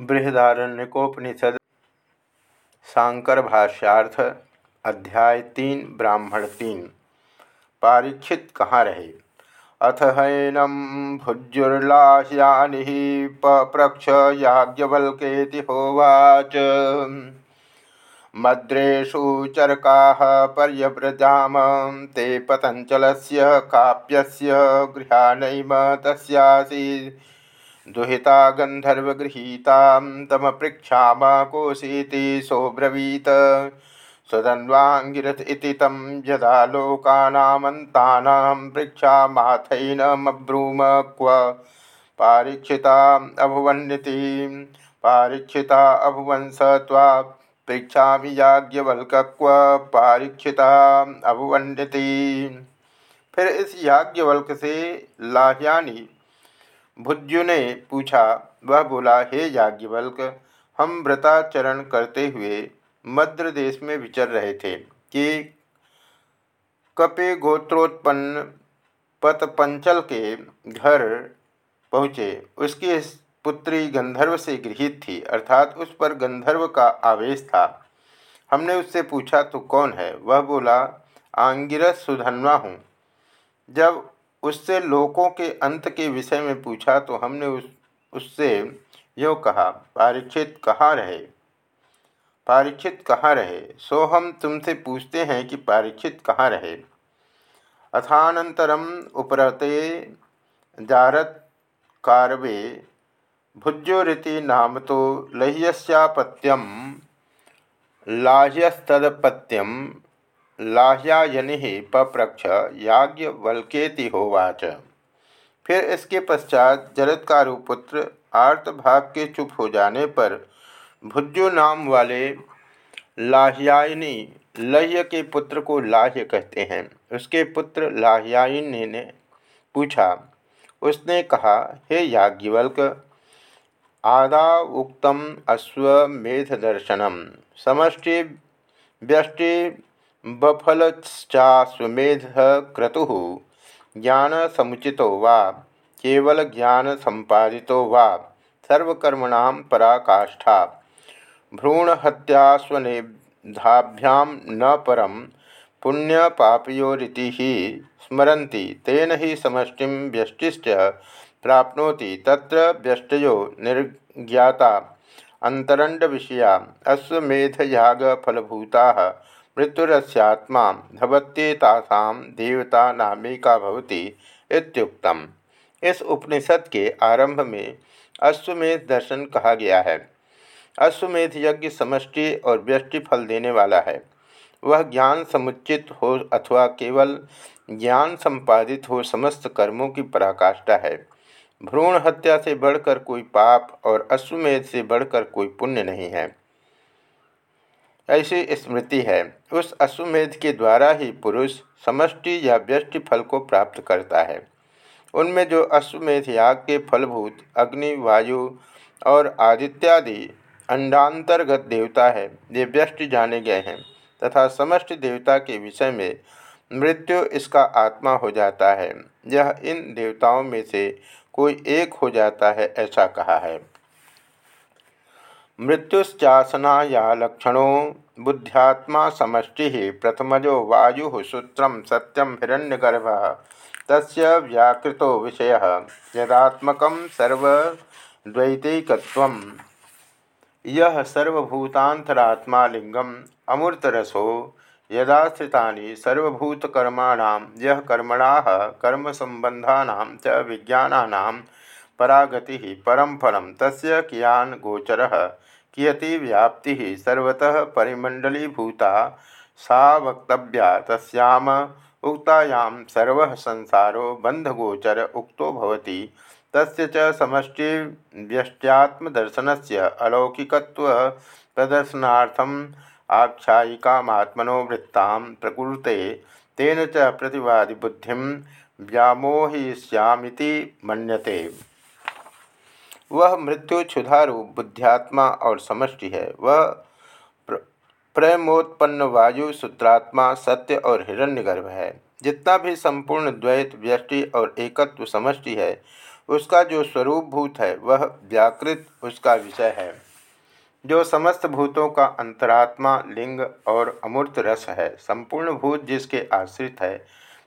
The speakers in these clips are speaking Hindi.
बृहदारण्यकोपनिषद शांकर भाष्यार्थ अध्याय तीन, ब्राह्मण तीन। पारीक्षित कहाँ रहे? अथ हैनम भुजुर्लाह्यानि पप्रक्ष याज्ञवल्केति होवाच। मद्रेषु चरका पर्यव्रजाम, ते पतञ्चलस्य काप्यस्य गृहाणैम तस्यासी। दुहिता गंधर्वगृहीता तम पृक्षाम कोशीति सोब्रवीत सदन्वाङ्गिरथ इति तं यदा लोकानामन्तानां पृक्षामाथैनमब्रूम क्व पारीक्षिता अभुवन्निति, पारीक्षिता अभुवंस त्वा पृक्षामि याज्ञवल्क्व पारीक्षिता अभुवन्निति। फिर इस याज्ञवल्क से लाह्यानी भुज्यु ने पूछा, वह बोला, हे याज्ञवल्क, हम व्रताचरण करते हुए मद्र देश में विचर रहे थे कि कपे गोत्रोत्पन्न पतपंचल के घर पहुँचे। उसकी पुत्री गंधर्व से गृहित थी, अर्थात उस पर गंधर्व का आवेश था। हमने उससे पूछा तो कौन है? वह बोला, आंगिरस सुधनवा हूँ। जब उससे लोकों के अंत के विषय में पूछा तो हमने उस, उससे यो कहा परीक्षित कहाँ रहे? परीक्षित कहाँ रहे? सो हम तुमसे पूछते हैं कि परीक्षित कहाँ रहे। अथानंतरम उपरते जारत कारवे भुज्योरीति नाम तो लह्यस्यापत्यम लाह्यस्तपत्यम लाह्यायनि पप्रक्ष याज्ञवल्केति होवाच फिर इसके पश्चात जरत्कारु पुत्र आर्तभाग के चुप हो जाने पर भुज्जु नाम वाले लाह्यायनी लह्य के पुत्र को लाह्य कहते हैं। उसके पुत्र लाह्यायनी ने पूछा, उसने कहा, हे याज्ञवल्क, आदा उक्तम अश्वमेध दर्शनम समष्टि व्यष्टि बफलश्चाश्वेध क्रतु ज्ञान समुचितो वा केवल ज्ञान संपादितो वा, सर्वकर्मण पराकाष्ठा। भ्रूणहत्यास्वनेधाभ्यां न परम पुण्यपापयोरीति ही तेन ही समष्टि व्यष्टिश्च प्राप्नोति, तत्र व्यष्टयो निर्ज्ञाता। अंतरंड विषया अश्वमेधयागफलभूता मृत्युरस्यात्मा भवत्येतासा देवता नामिका भवती इत्युक्तम। इस उपनिषद के आरंभ में अश्वमेध दर्शन कहा गया है। अश्वमेध यज्ञ समष्टि और व्यष्टि फल देने वाला है। वह ज्ञान समुचित हो अथवा केवल ज्ञान संपादित हो समस्त कर्मों की पराकाष्ठा है। भ्रूण हत्या से बढ़कर कोई पाप और अश्वमेध से बढ़कर कोई पुण्य नहीं है। ऐसी स्मृति है। उस अश्वमेध के द्वारा ही पुरुष समष्टि या व्यष्टि फल को प्राप्त करता है। उनमें जो अश्वमेध याग के फलभूत, अग्नि, वायु और आदित्यादि अंडांतर्गत देवता है ये व्यष्टि जाने गए हैं तथा समष्टि देवता के विषय में मृत्यु इसका आत्मा हो जाता है। यह इन देवताओं में से कोई एक हो जाता है ऐसा कहा है। मृत्युश्चासनाया लक्षणों बुद्ध्यात्मा समष्टि प्रथमजो वायु सूत्र सत्यम हिरण्यगर्भ। तस्य व्याकृतो विषय, यदात्मक सर्वद्वैतिक यह लिंगम अमूर्तरसो यदाश्रिता यह कर्मणा कर्मसंबंधा च विज्ञाना परागति परम फलम, तस्य कियान गोचर। कियती व्याप्ति सर्वतः परिमंडलीभूता सा वक्तव्या तस्याम उक्तायां सर्व संसारो बंधगोचर उक्तो भवति। तस्य च समष्टि व्यष्ट्यात्मदर्शनस्य अलौकिकत्व आख्यायिकात्मनो वृत्तां प्रकुरुते तेन च प्रतिवादिबुद्धिं व्यामोहयिष्यामिति मन्यते। वह मृत्यु क्षुधारू बुद्ध्यात्मा और समष्टि है। वह प्रेमोत्पन्न वायु सूत्रात्मा, सत्य और हिरण्यगर्भ है। जितना भी संपूर्ण द्वैत, व्यष्टि और एकत्व समष्टि है, उसका जो स्वरूप भूत है, वह व्याकृत उसका विषय है। जो समस्त भूतों का अंतरात्मा, लिंग और अमूर्त रस है, संपूर्ण भूत जिसके आश्रित है,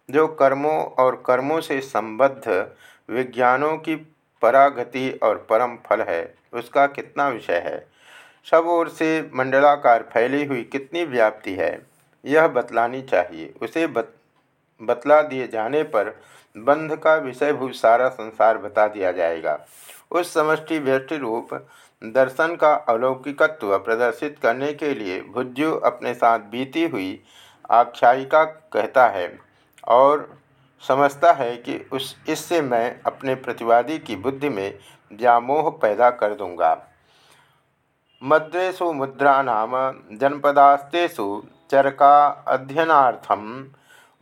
जो कर्मों और कर्मों से संबद्ध विज्ञानों की परागति और परम फल है उसका कितना विषय है? सब ओर से मंडलाकार फैली हुई कितनी व्याप्ति है? यह बतलानी चाहिए। उसे बत, बतला दिए जाने पर बंध का विषय विषयभूत सारा संसार बता दिया जाएगा। उस समष्टि व्यष्टि रूप दर्शन का अलौकिकत्व प्रदर्शित करने के लिए भुज्यु अपने साथ बीती हुई आख्यायिका कहता है और समझता है कि उस, इससे मैं अपने प्रतिवादी की बुद्धि में व्यामोह पैदा कर दूँगा। मद्रेशु मुद्रा नाम जनपदास्तेषु चरका अध्ययनार्थम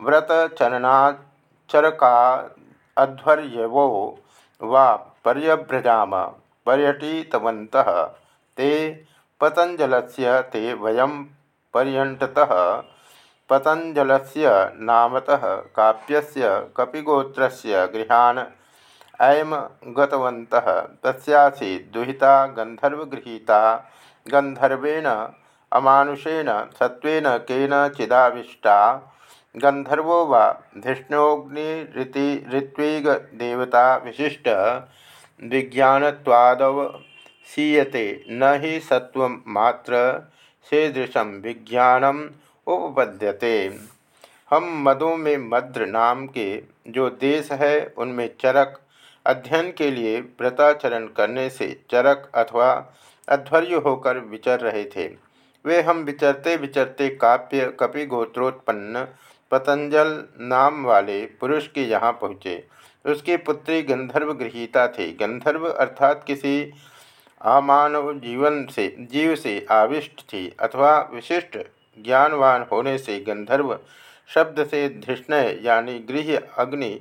व्रतचरणाचरका अध्वर्यवो वा पर्यभ्रजाम पर्यटितवन्तः ते पतंजलस्य ते वयम पर्यटतः पतंजलस्य नामतः काप्यस्य कपिगोत्रस्य गृहान् ऐम गतवन्तः। तस्यासीत् दुहिता गन्धर्वगृहीता, गन्धर्वेण अमानुषेण, सत्त्वेन केनचिदाविष्टा गंधर्वो वा ऋत्विगदेवता विशिष्ट विज्ञानवादवसीयते न ही सत्वमात्र सेदृशम विज्ञानम उपपद्यते। हम मदों में मद्र नाम के जो देश है, उनमें चरक अध्ययन के लिए व्रताचरण करने से चरक अथवा अध्वर्य होकर विचर रहे थे। वे हम विचरते विचरते काव्य कपि गोत्रोत्पन्न पतंजल नाम वाले पुरुष के यहाँ पहुँचे। उसकी पुत्री गंधर्व गृहीता थी। गंधर्व अर्थात किसी अमानव जीवन से, जीव से आविष्ट थी अथवा विशिष्ट ज्ञानवान होने से गंधर्व शब्द से धृष्णय यानी गृह अग्नि,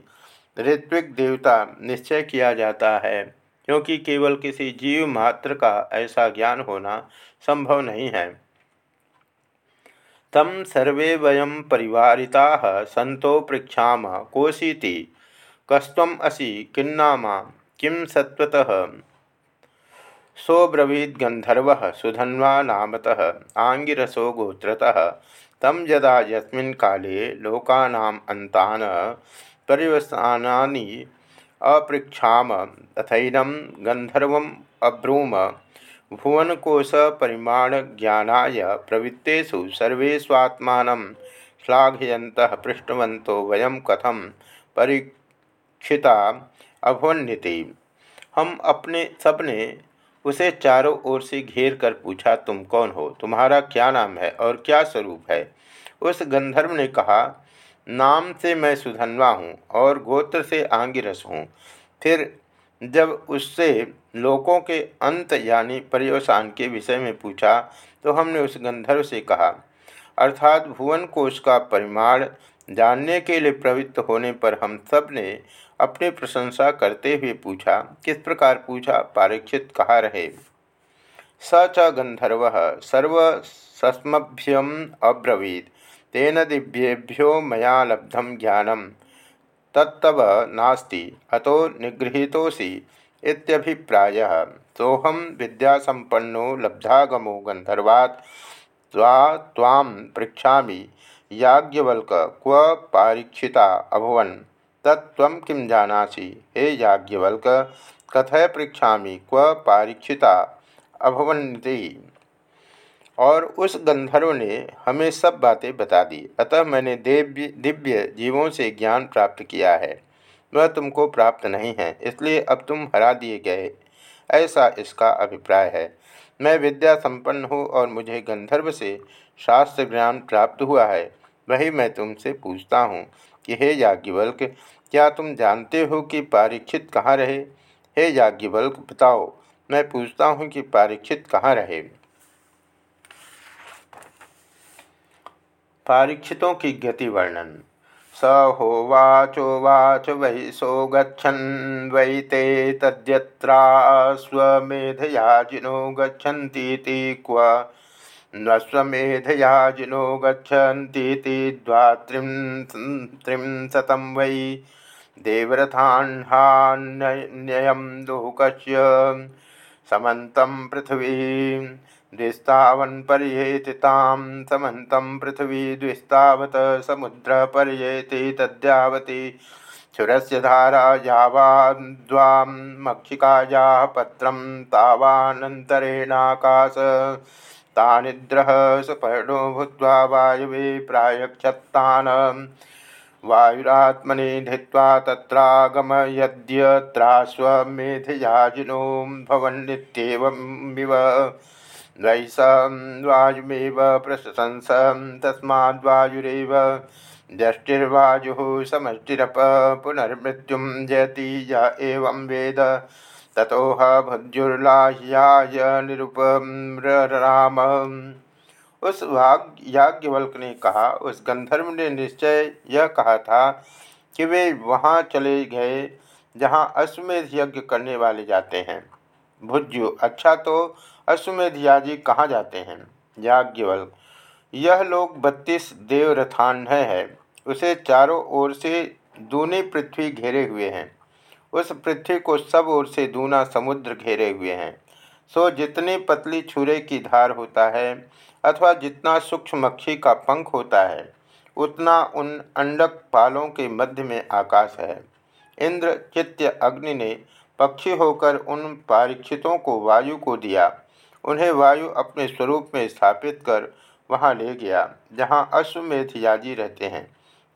ऋत्विक देवता निश्चय किया जाता है। क्योंकि केवल किसी जीव मात्र का ऐसा ज्ञान होना संभव नहीं है। तम सर्वे वयम परिवारिता सतो पृछा कोशीति कस्व असी किन्नामा किम सत्वतः सोब्रवीद्गंधर्व सुधन्वा नामतः आंगिरसो गोत्रतः। तम यदा यस्मिन् काले लोकानाम् अन्तान् परिवसानानि अपृक्षाम तथैनं गन्धर्वम् अब्रूम। भुवनकोश परिमाण ज्ञानाय प्रवृत्तेषु सर्वेष्वात्मानं श्लाघयन्तः पृष्ठवन्तो वयं कथं परीक्षिता अभवन्निति। हम अपने, सबने उसे चारों ओर से घेर कर पूछा, तुम कौन हो? तुम्हारा क्या नाम है और क्या स्वरूप है? उस गंधर्व ने कहा, नाम से मैं सुधनवा हूँ और गोत्र से आंगिरस हूँ। फिर जब उससे लोकों के अंत यानी पर्यवसान के विषय में पूछा तो हमने उस गंधर्व से कहा, अर्थात भुवन कोश का परिमाण जानने के लिए प्रवृत्त होने पर हम सबने अपनी प्रशंसा करते हुए पूछा, किस प्रकार पूछा? पारीक्षित कहा रहे? स च गंधर्व सर्वसस्मभ्यम अब्रवीत। तेन दिव्येभ्यो मया लब्धम ज्ञानम। तत्तव नास्ति। अतो निगृहीतोसी सोहम विद्यासंपन्नो लब्धागमो गंधर्वात् त्वा पृच्छामि। याज्ञवल्क क्व पारीक्षिता अभवन? तत्व किं जानासी? हे याज्ञवल्क कथय पृछा क्व पारीक्षिता? अभवन्ति और उस गंधर्व ने हमें सब बातें बता दी। अतः मैंने दिव्य दिव्य जीवों से ज्ञान प्राप्त किया है। वह तुमको प्राप्त नहीं है, इसलिए अब तुम हरा दिए गए। ऐसा इसका अभिप्राय है। मैं विद्या संपन्न हूँ और मुझे गंधर्व से शास्त्र ज्ञान प्राप्त हुआ है। वही मैं तुमसे पूछता हूँ। कि हे याज्ञवल्क, क्या तुम जानते हो कि पारीक्षित कहाँ रहे? हे याज्ञवल्क, बताओ, मैं पूछता हूँ कि पारीक्षित कहाँ रहे। पारीक्षितों की गति वर्णन। स होवाचोवाच वै सो गच्छन्, वै ते तद्यत्रास्वमेधयाजिनो गच्छन्तीति क्व नस्वमेधयाजिनो गच्छन्तीति द्वात्रिंशतं वै। देवरथान्हान्ययं लोकस्य समन्तं पृथ्वी। द्विस्तावन्पर्येति तां समन्तं पृथ्वी। द्विस्तावत् समुद्रपर्येति तद्यावती। क्षुरस्य धारा यावाद्वां मक्षिकायाः पत्रं तावानन्तरेणाकाश। तानिद्रः सुपर्णो भूत्वा वायवे प्रायक्षत्तान् वायुरात्मनि धित्वा तत्रागमयद्यत्राश्वमेधयाजिनो भवन्नित्येवमिव। वै स वायुमेव प्रशंस तस्माद्वायुरेव व्यष्टिर्वायुः समष्टिरप, पुनर्मृत्युं जयति य एवं वेद। ततोह भुज्युर्लाह्याय निरुपम उस वाग याज्ञवल्क ने कहा, उस गंधर्व ने निश्चय यह कहा था कि वे वहाँ चले गए, जहाँ अश्वमेध यज्ञ करने वाले जाते हैं। भुज्यु अच्छा तो अश्वमेध याजी कहाँ जाते हैं? याज्ञवल्क, यह लोग बत्तीस देवरथान है। उसे चारों ओर से दूनी पृथ्वी घेरे हुए हैं। उस पृथ्वी को सब ओर से दूना समुद्र घेरे हुए हैं। सो जितनी पतली छुरे की धार होता है, अथवा जितना सूक्ष्म मक्खी का पंख होता है, उतना उन अंडक पालों के मध्य में आकाश है। इंद्र चित्य अग्नि ने पक्षी होकर उन परीक्षितों को वायु को दिया। उन्हें वायु अपने स्वरूप में स्थापित कर वहाँ ले गया, जहाँ अश्वमेध याजी रहते हैं।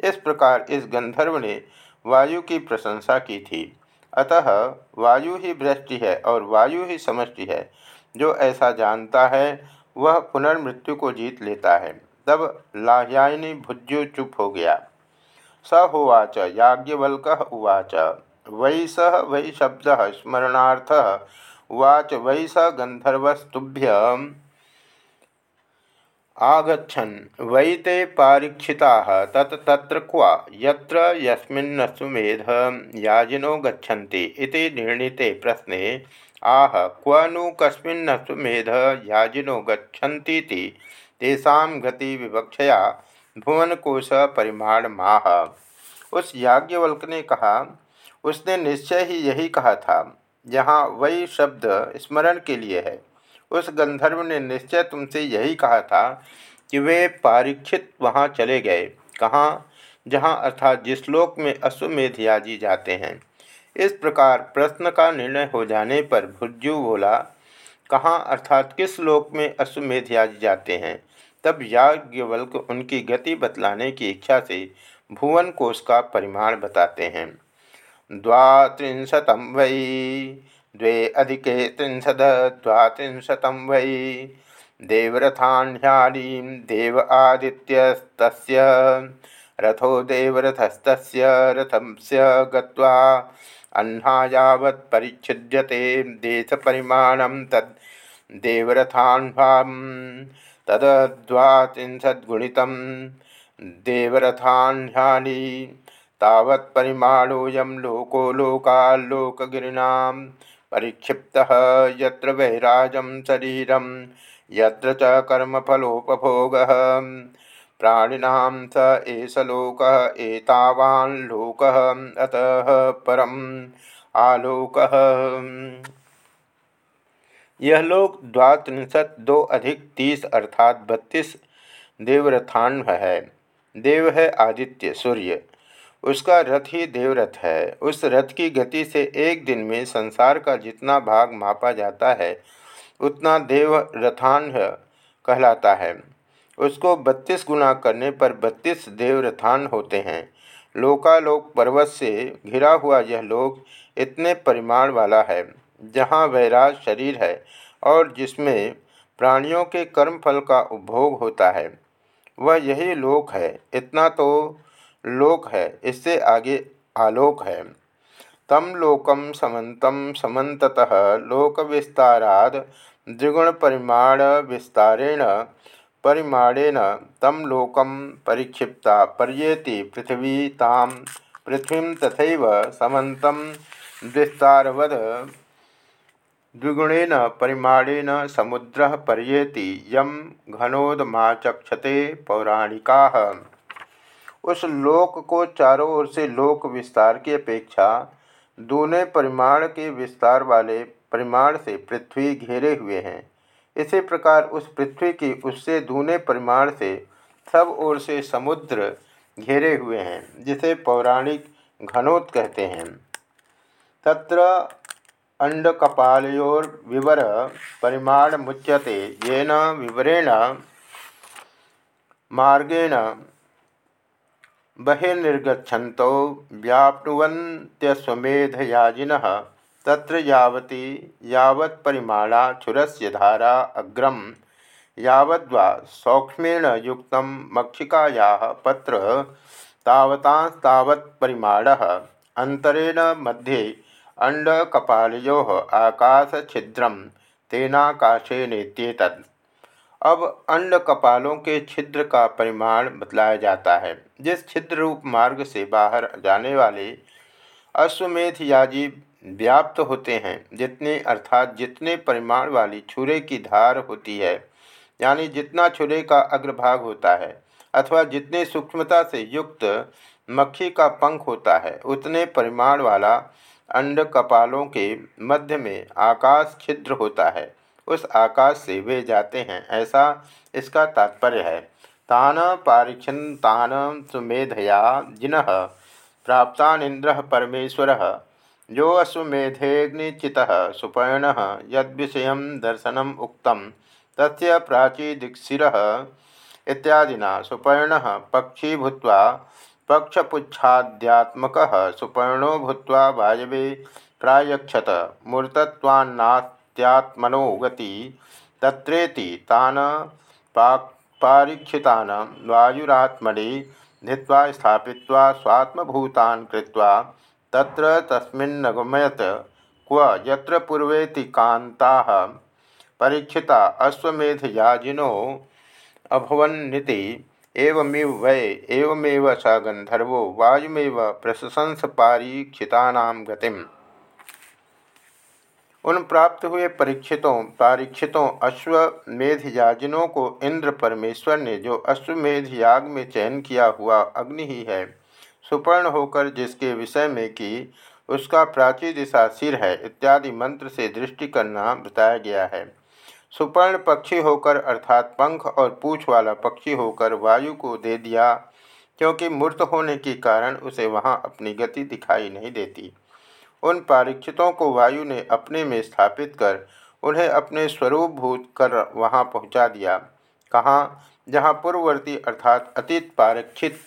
इस प्रकार इस गंधर्व ने वायु की प्रशंसा की थी। अतः वायु ही वृष्टि है और वायु ही समष्टि है। जो ऐसा जानता है, वह पुनर्मृत्यु को जीत लेता है। तब लाह्यायनी भुज्यु चुप हो गया। स होवाच, याज्ञवल्क उवाच। वै सह वै शब्द स्मरणार्थ। उवाच वै स गंधर्वस्तुभ्य आगछन वै ते पारीक्षिता तत् तत्र क्व? यत्र यस्मिन्नसुमेध याजिनो गच्छन्ति इति निर्णीते प्रश्ने, आह, क्व नु कस्मिन्नसुमेध याजिनो गच्छन्तीति? तेषां गति विवक्षया भुवनकोश परिमाण माह उस याज्ञवल्क ने कहा, उसने निश्चय ही यही कहा था यहाँ वही शब्द स्मरण के लिए है। उस गंधर्व ने निश्चय तुमसे यही कहा था कि वे पारीक्षित वहाँ चले गए। कहाँ? जहाँ अर्थात जिस लोक में अश्वमेध याजी जाते हैं। इस प्रकार प्रश्न का निर्णय हो जाने पर भुज्जु बोला, कहाँ अर्थात किस लोक में अश्वमेध याजी जाते हैं? तब याज्ञवल्क उनकी गति बतलाने की इच्छा से भुवन कोश का परिमाण बताते हैं। द्वात्रिशतम वही द्वे अधिके त्रिंशद द्वात्रिशतम वै। देवरथाह्यानीं देव आदित्यस्तस्य, रथो देवरथस्तस्य रथस्य गत्वा अह्ना यावत् परिच्छिद्यते देशपरिमाणं तद् देवरथाह्वां। तद्वात्रिंशद्गुणितं देवरथाह्यानि तावत्परिमाणोऽयं लोको लोकाल्लोकगिरिणां परिक्षिप्त यत्र वैराजम शरीर, यत्र च कर्मफलोपभोग। प्राणिनां स एष लोक, एतावान् लोक अतः परम आलोक। यह लोक द्वात्रिशत दो अधिक तीस अर्थात बत्तीस देवरथान्व है। देव है आदित्य सूर्य। उसका रथ ही देवरथ है। उस रथ की गति से एक दिन में संसार का जितना भाग मापा जाता है, उतना देव रथान कहलाता है। उसको बत्तीस गुना करने पर बत्तीस देवरथान होते हैं। लोकालोक पर्वत से घिरा हुआ यह लोक इतने परिमाण वाला है, जहाँ वैराज शरीर है और जिसमें प्राणियों के कर्मफल का उपभोग होता है। वह यही लोक है। इतना तो लोक है, इससे आगे आलोक है। तम लोकम समन्ततः लोक विस्ताराद द्विगुण परिमाण विस्तारेण परिमाणेन तम लोकम परिक्षिप्ता, पर्येति पृथ्वी ताम पृथ्वी तथा समन्तं विस्तारवद द्विगुणेन परिमाणेन समुद्र पर्येति यम घनोदमाचक्षते पौराणिका। उस लोक को चारों ओर से लोक विस्तार की अपेक्षा दूने परिमाण के विस्तार वाले परिमाण से पृथ्वी घेरे हुए हैं। इसी प्रकार उस पृथ्वी की उससे दूने परिमाण से सब ओर से समुद्र घेरे हुए हैं, जिसे पौराणिक घनोत कहते हैं। तत्र अंडकपालोर्विवर परिमाण मुच्यते येन विवरेण मार्गेण बहिर्निर्गछन्तो व्याप्नुवन्त्यश्वमेधयाजिनः तत्र यावती यावत्परिमाणा क्षुरस्य धारा अग्रम यावद्वा सौक्ष्मेण युक्त मक्षिकायाः पत्र तावतांस्तावत्परिमाणः, अन्तरेण मध्ये अण्डकपालयोः आकाशछिद्रं तेनाकाशेनेत्येतत् अब अंड कपालों के छिद्र का परिमाण बतलाया जाता है। जिस छिद्र रूप मार्ग से बाहर जाने वाले अश्वमेध याजी व्याप्त होते हैं, जितने अर्थात जितने परिमाण वाली छुरे की धार होती है, यानी जितना छुरे का अग्रभाग होता है, अथवा जितने सूक्ष्मता से युक्त मक्खी का पंख होता है, उतने परिमाण वाला अंड कपालों के मध्य में आकाश छिद्र होता है। उस आकाश से वे जाते हैं। ऐसा इसका तात्पर्य है। तान पारीक्षन तान सुमेधया जिन प्राप्तानिंद्र परमेश्वर। जो अश्वमेधेग्निचित सुपर्ण यदय दर्शन उक्त। तस्य प्राचीदीक्षिर इत्यादिना सुपर्ण पक्षी भूत पक्षपुच्छाद्यात्मक सुपर्णो भूत वायवे प्रायक्षत मूर्तत्वान्नात्यात्मनो गति तत्रेति तान पारीक्षितान वायुरात्मनि धित्वा स्थापित्वा स्वात्मभूतान् कृत्वा तत्र तस्मिन्नगमयत क्व यत्र कान्ताः परीक्षिता अश्वमेधयाजिनो अभवन्निति। एवमेव वै एवमेव स गंधर्वो वायुमेव प्रशंस पारीक्षितानां गतिम्। उन प्राप्त हुए परीक्षितों, पारीक्षितों अश्वमेध याजिनों को इंद्र परमेश्वर ने जो अश्वमेध याग में चयन किया हुआ अग्नि ही है, सुपर्ण होकर जिसके विषय में कि उसका प्राची दिशा सिर है इत्यादि मंत्र से दृष्टि करना बताया गया है। सुपर्ण पक्षी होकर अर्थात पंख और पूछ वाला पक्षी होकर वायु को दे दिया, क्योंकि मूर्त होने के कारण उसे वहाँ अपनी गति दिखाई नहीं देती। उन परीक्षितों को वायु ने अपने में स्थापित कर उन्हें अपने स्वरूप भूत कर वहाँ पहुँचा दिया। कहाँ? जहाँ पूर्ववर्ती अर्थात अतीत पारीक्षित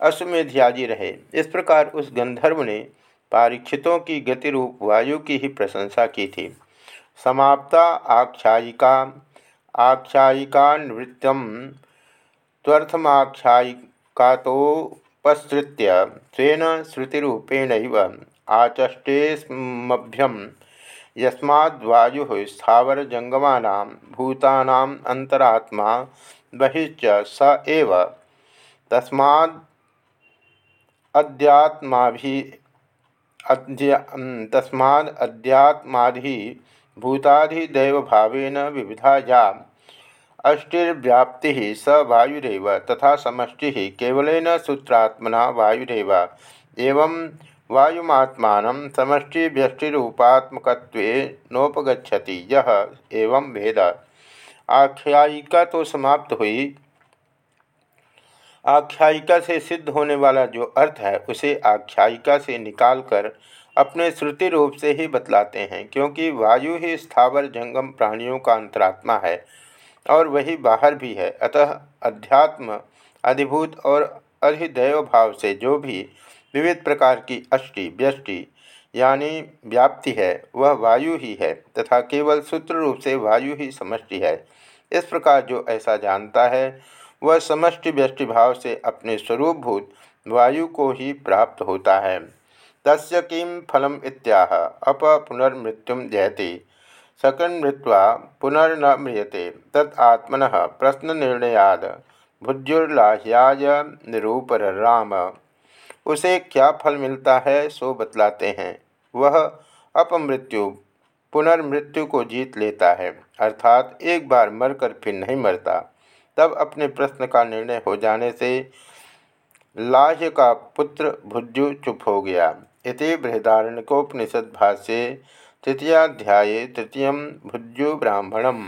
अश्वमेध्याजी रहे। इस प्रकार उस गंधर्व ने पारीक्षितों की गति रूप वायु की ही प्रशंसा की थी। समाप्ता आख्यायिका। आख्यायिका नृत्यम त्वर्थमाख्यायिकातोपसृत्य। स्वेन श्रुतिरूपेण आचष्टेस्मभ्यम यस्माद्वायु स्थावरजंगमा भूतानाम अंतरात्मा बहिश्च स एव। तस्माद् अध्यात्माभि तस्माद् अध्यात्माधि भूताधिदैवभावेन विविधा या अष्टिर्व्याप्ति स वायुरव तथा समष्टि केवलन सूत्रात्मना वायुरव। एवं वायुमात्मा समष्टि व्यष्टिरूपात्मकत्वेनोपगछति यह एवं भेद आख्यायिका तो समाप्त हुई। आख्यायिका से सिद्ध होने वाला जो अर्थ है, उसे आख्यायिका से निकालकर अपने श्रुति रूप से ही बतलाते हैं, क्योंकि वायु ही स्थावर जंगम प्राणियों का अंतरात्मा है और वही बाहर भी है। अतः अध्यात्म, अधिभूत और अधिदैव भाव से जो भी विविध प्रकार की अष्टि, व्यष्टि यानी व्याप्ति है, वह वायु ही है तथा केवल सूत्र रूप से वायु ही समष्टि है। इस प्रकार जो ऐसा जानता है, वह समष्टि व्यष्टि भाव से अपने स्वरूपभूत वायु को ही प्राप्त होता है। तस्य किं फलम इत्याह, अप पुनर्मृत्यु जयति। सकन मृत्वा पुनर्न म्रियते तत् आत्मन प्रश्न निर्णयाद भुज्युर्लाह्याय निरूपर राम उसे क्या फल मिलता है, सो बतलाते हैं। वह अपमृत्यु, पुनर्मृत्यु को जीत लेता है, अर्थात एक बार मरकर फिर नहीं मरता। तब अपने प्रश्न का निर्णय हो जाने से लाह्य का पुत्र भुज्यु चुप हो गया। इति बृहदारण्यकोपनिषद भाष्ये तृतीयाध्याये तृतीय भुज्यु ब्राह्मणम।